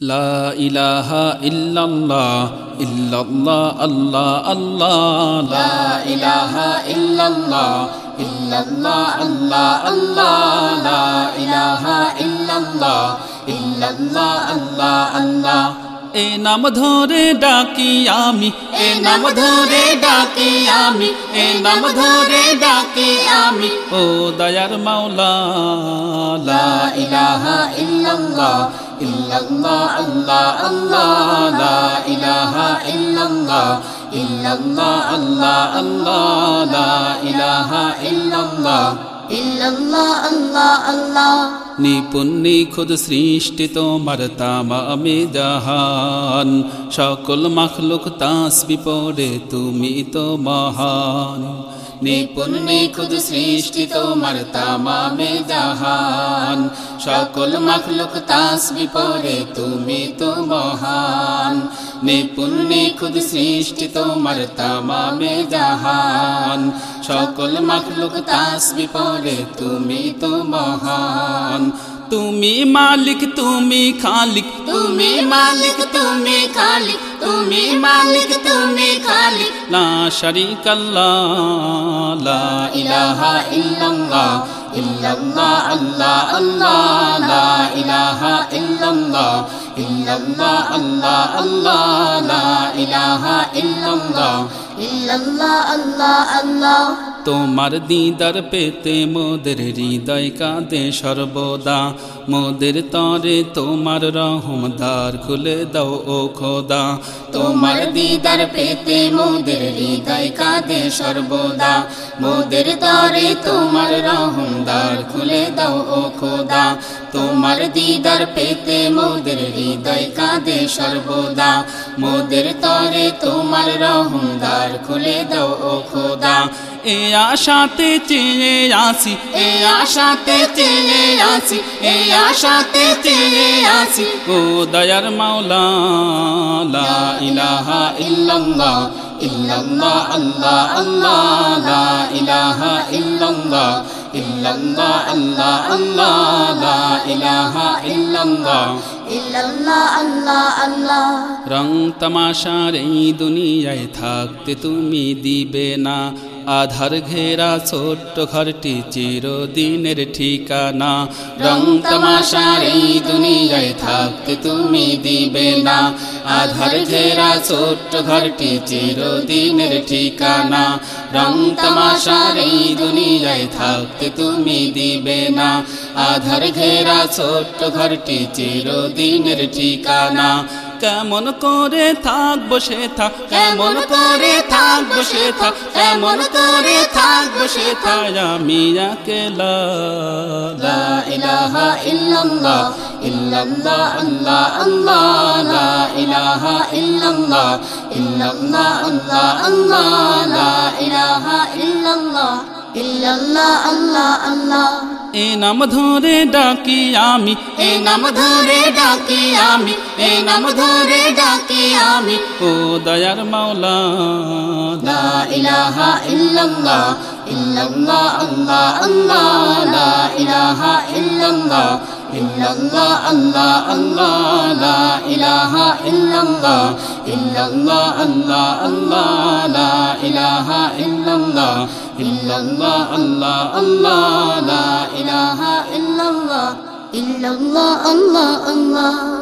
লা ইলাহা ইল্লাল্লাহ ইল্লাল্লাহ আল্লাহ আল্লাহ লা ইলাহা ইল্লাল্লাহ ইল্লাল্লাহ আল্লাহ আল্লাহ লা ইলাহা ইল্লাল্লাহ ইল্লাল্লাহ আল্লাহ আল্লাহ এ নাম ধরে ডাকি আমি এ নাম ধরে ডাকি আমি এ নাম ধরে ডাকি আমি ও দয়ার মাওলা লা ইলাহা ইল্লাল্লাহ ইল্লাল্লাহ আল্লাহ আল্লাহ লা ইলাহা ইল্লাল্লাহ ইল্লাল্লাহ আল্লাহ আল্লাহ লা ইলাহা ইল্লাল্লাহ। ইল্লাল্লাহ আল্লাহ আল্লাহ। নিপুণ নিখুদ সৃষ্টি তোমার তামামে জাহান। সকল মখলুক তাস বিপরে তুমি তো মহান। নিপুণ নিখুদ সৃষ্টি তোমার তামামে জাহান সকল মখলুক তাস বিপরে তুমি তো মহান নিপুণ নিখুদ সৃষ্টি তোমার তামামে জাহান সকল মখলুক তাস বিপরে তুমি তো মহান তুমি মালিক তুমি খালিক তুমি মালিক তুমি খালিক তুমি মালিক, তুমি খালিক। লা শারিক আল্লাহ লা ইলাহা ইল্লাল্লাহ। ইল্লাল্লাহ, আল্লাহ আল্লাহ, লা ইলাহা ইল্লাল্লাহ। ইল্লাল্লাহ, আল্লাহ আল্লাহ, লা ইলাহা ইল্লাল্লাহ। ইল্লাল্লাহ, আল্লাহ আল্লাহ। তোমার দিদার পেতে মোদের হৃদয় কাঁদে সর্বদা। মোদের তরে তোমার রহমদার খুলে দাও ও খোদা। তোমার দিদার পেতে মোদের হৃদয় কাঁদে সর্বদা। মোদের তরে তোমার রহমদার খুলে দাও ও খোদা। তোমার দিদার পেতে মোদের হৃদয় কাঁদে সর্বদা। মোদের তরে তোমার রহমদার খুলে দাও ও খোদা। এ আশাতে চেয়ে আসি এ আশাতে চেয়ে আসি এ আশাতে চেয়ে আসি। ও দয়ার মাওলা লা ইলাহা ইল্লাল্লাহ ইল্লাল্লাহ আল্লাহ আল্লাহ লা ইলাহা ইল্লাল্লাহ ইল্লাল্লাহ আল্লাহ আল্লাহ লা ইলাহা ইল্লাল্লাহ। ইল্লাল্লাহ আল্লাহ আল্লাহ। রং তামাশার এই দুনিয়ায় থাকতে তুমি দিবে না। আধার ঘেরা ছোট্ট ঘরটি চিরদিনের ঠিকানা। রং তামাশার এই দুনিয়ায় থাকতে তুমি দিবে না। আধার ঘেরা ছোট্ট ঘরটি চিরদিনের ঠিকানা। রং তামাশার এই দুনিয়ায় থাকতে তুমি দিবে না। আধার ঘেরা ছোট্ট ঘরটি চিরদিনের ঠিকানা। কেমন করে থাকব সে থাক কেমন করে থাকব সে থাক কেমন করে থাকব সে থাক আমি একেলা লা ইলাহা ইল্লাল্লাহ ইল্লাল্লাহ আল্লাহ আল্লাহ লা ইলাহা ইল্লাল্লাহ ইল্লাল্লাহ আল্লাহ আল্লাহ লা ইলাহা ইল্লাল্লাহ। ইল্লাল্লাহ আল্লাহ আল্লাহ। এ নাম ধরে ডাকি আমি এ নাম ধরে ডাকি আমি এ নাম ধরে ডাকি আমি। ও দয়ার মাওলা। লা ইলাহা ইল্লাল্লাহ ইল্লাল্লাহ আল্লাহ আল্লাহ। লা ইলাহা ইল্লাল্লাহ ইল্লাল্লাহ আল্লাহ আল্লাহ। লা ইলাহা ইল্লাল্লাহ ইল্লাল্লাহ আল্লাহ আল্লাহ লা ইলাহা ইল্লাল্লাহ ইল্লাল্লাহ আল্লাহ আল্লাহ লা ইলাহা ইল্লাল্লাহ ইল্লাল্লাহ আল্লাহ আল্লাহ